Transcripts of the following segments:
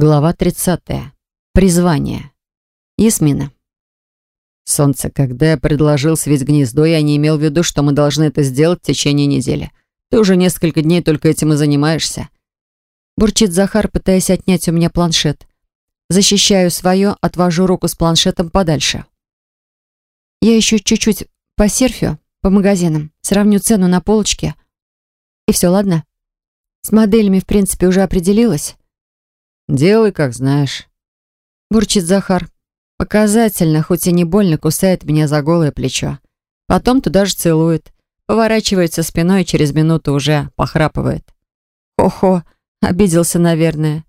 Глава 30. Призвание. Ясмина. Солнце, когда я предложил свить гнездо, я не имел в виду, что мы должны это сделать в течение недели. Ты уже несколько дней только этим и занимаешься. Бурчит Захар, пытаясь отнять у меня планшет. Защищаю свое, отвожу руку с планшетом подальше. Я еще чуть-чуть посерфю по магазинам, сравню цену на полочке. И все, ладно? С моделями, в принципе, уже определилась. «Делай, как знаешь», — бурчит Захар. Показательно, хоть и не больно, кусает меня за голое плечо. Потом туда же целует. Поворачивается спиной и через минуту уже похрапывает. Хо-хо, обиделся, наверное.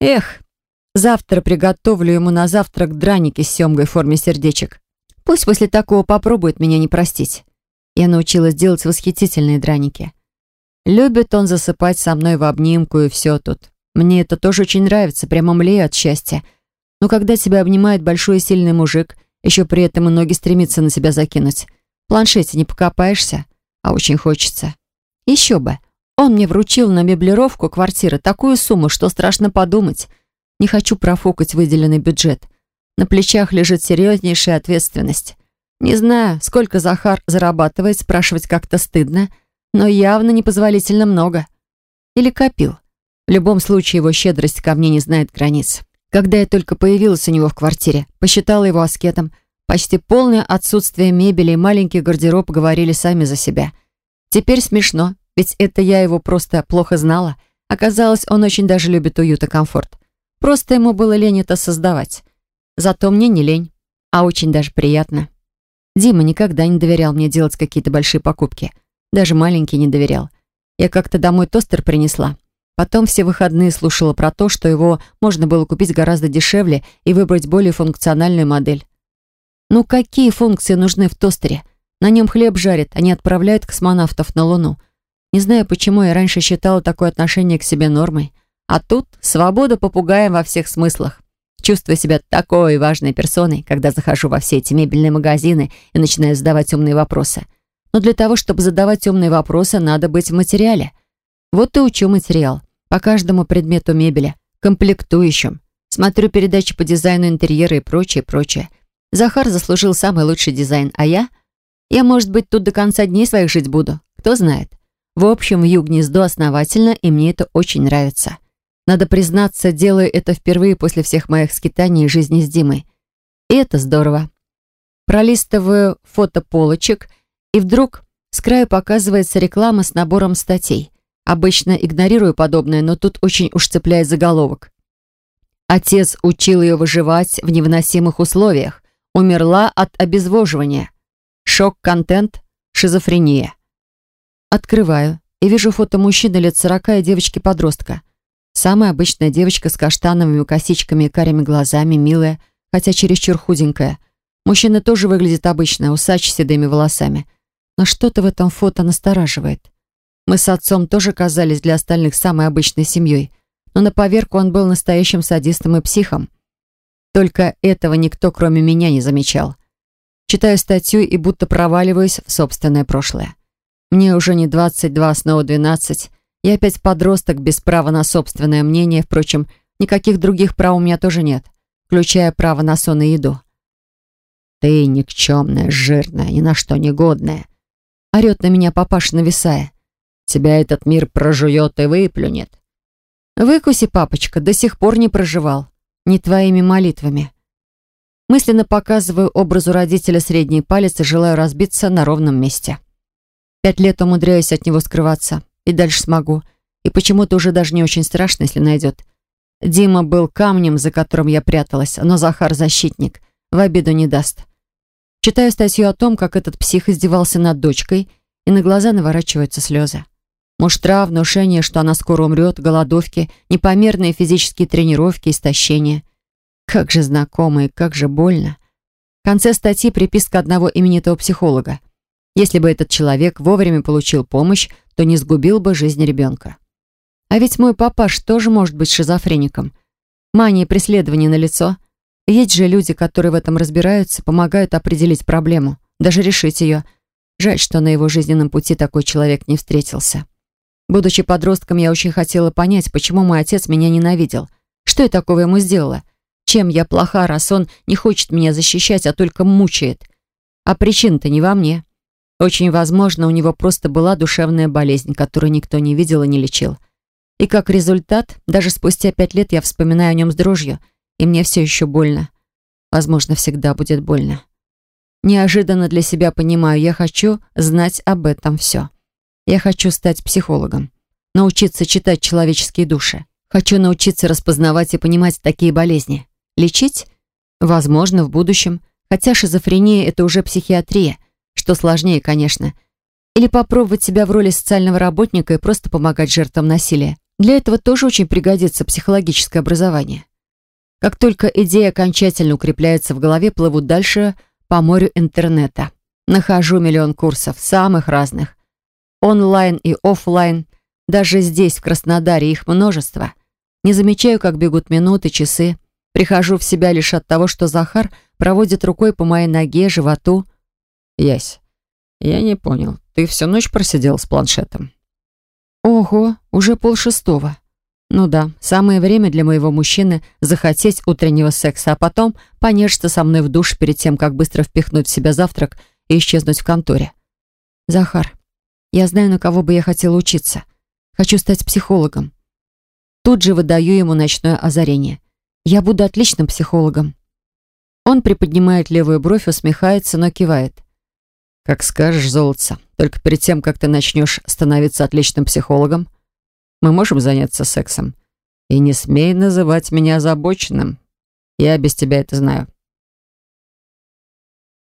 Эх, завтра приготовлю ему на завтрак драники с семгой в форме сердечек. Пусть после такого попробует меня не простить. Я научилась делать восхитительные драники. Любит он засыпать со мной в обнимку и все тут. Мне это тоже очень нравится, прямо млею от счастья. Но когда тебя обнимает большой и сильный мужик, еще при этом и ноги стремится на себя закинуть, в планшете не покопаешься, а очень хочется. Еще бы. Он мне вручил на меблировку квартиры такую сумму, что страшно подумать. Не хочу профукать выделенный бюджет. На плечах лежит серьезнейшая ответственность. Не знаю, сколько Захар зарабатывает, спрашивать как-то стыдно, но явно непозволительно много. Или копил. В любом случае, его щедрость ко мне не знает границ. Когда я только появилась у него в квартире, посчитала его аскетом. Почти полное отсутствие мебели и маленький гардероб говорили сами за себя. Теперь смешно, ведь это я его просто плохо знала. Оказалось, он очень даже любит уют и комфорт. Просто ему было лень это создавать. Зато мне не лень, а очень даже приятно. Дима никогда не доверял мне делать какие-то большие покупки. Даже маленькие не доверял. Я как-то домой тостер принесла. Потом все выходные слушала про то, что его можно было купить гораздо дешевле и выбрать более функциональную модель. Ну какие функции нужны в тостере? На нем хлеб жарят, не отправляют космонавтов на Луну. Не знаю, почему я раньше считала такое отношение к себе нормой. А тут свобода попугаем во всех смыслах. Чувствую себя такой важной персоной, когда захожу во все эти мебельные магазины и начинаю задавать умные вопросы. Но для того, чтобы задавать умные вопросы, надо быть в материале – вот и учу материал. По каждому предмету мебели, комплектующим. Смотрю передачи по дизайну интерьера и прочее, прочее. Захар заслужил самый лучший дизайн, а я? Я, может быть, тут до конца дней своих жить буду. Кто знает. В общем, вью гнездо основательно, и мне это очень нравится. Надо признаться, делаю это впервые после всех моих скитаний и жизни с Димой. И это здорово. Пролистываю фото полочек, и вдруг с краю показывается реклама с набором статей. Обычно игнорирую подобное, но тут очень уж цепляет заголовок. Отец учил ее выживать в невыносимых условиях. Умерла от обезвоживания. Шок-контент, шизофрения. Открываю и вижу фото мужчины лет сорока и девочки-подростка. Самая обычная девочка с каштановыми косичками и карими глазами, милая, хотя чересчур худенькая. Мужчина тоже выглядит обычно, усач с седыми волосами. Но что-то в этом фото настораживает. Мы с отцом тоже казались для остальных самой обычной семьей, но на поверку он был настоящим садистом и психом. Только этого никто, кроме меня, не замечал. Читаю статью и будто проваливаюсь в собственное прошлое. Мне уже не 22, снова 12. Я опять подросток без права на собственное мнение. Впрочем, никаких других прав у меня тоже нет, включая право на сон и еду. «Ты никчемная, жирная, ни на что негодная!» Орет на меня папаша, нависая. Тебя этот мир прожует и выплюнет. Выкуси, папочка, до сих пор не проживал. Не твоими молитвами. Мысленно показываю образу родителя средний палец и желаю разбиться на ровном месте. Пять лет умудряюсь от него скрываться. И дальше смогу. И почему-то уже даже не очень страшно, если найдет. Дима был камнем, за которым я пряталась, но Захар защитник. В обиду не даст. Читаю статью о том, как этот псих издевался над дочкой, и на глаза наворачиваются слезы. Муштра, внушение, что она скоро умрет, голодовки, непомерные физические тренировки, истощение. Как же знакомо и как же больно. В конце статьи приписка одного именитого психолога. Если бы этот человек вовремя получил помощь, то не сгубил бы жизнь ребенка. А ведь мой папаш тоже может быть шизофреником. Мания преследования на лицо. Есть же люди, которые в этом разбираются, помогают определить проблему, даже решить ее. Жаль, что на его жизненном пути такой человек не встретился. Будучи подростком, я очень хотела понять, почему мой отец меня ненавидел. Что я такого ему сделала? Чем я плоха, раз он не хочет меня защищать, а только мучает? А причина-то не во мне. Очень возможно, у него просто была душевная болезнь, которую никто не видел и не лечил. И как результат, даже спустя пять лет я вспоминаю о нем с дрожью, и мне все еще больно. Возможно, всегда будет больно. Неожиданно для себя понимаю, я хочу знать об этом все. Я хочу стать психологом, научиться читать человеческие души. Хочу научиться распознавать и понимать такие болезни. Лечить? Возможно, в будущем. Хотя шизофрения – это уже психиатрия, что сложнее, конечно. Или попробовать себя в роли социального работника и просто помогать жертвам насилия. Для этого тоже очень пригодится психологическое образование. Как только идея окончательно укрепляется в голове, плывут дальше по морю интернета. Нахожу миллион курсов, самых разных. Онлайн и офлайн. Даже здесь, в Краснодаре, их множество. Не замечаю, как бегут минуты, часы. Прихожу в себя лишь от того, что Захар проводит рукой по моей ноге, животу. Ясь, я не понял. Ты всю ночь просидел с планшетом? Ого, уже полшестого. Ну да, самое время для моего мужчины захотеть утреннего секса, а потом понежиться со мной в душ перед тем, как быстро впихнуть в себя завтрак и исчезнуть в конторе. Захар, я знаю, на кого бы я хотела учиться. Хочу стать психологом. Тут же выдаю ему ночное озарение. Я буду отличным психологом. Он приподнимает левую бровь, усмехается, но кивает. «Как скажешь, золотце. Только перед тем, как ты начнешь становиться отличным психологом, мы можем заняться сексом. И не смей называть меня озабоченным. Я без тебя это знаю».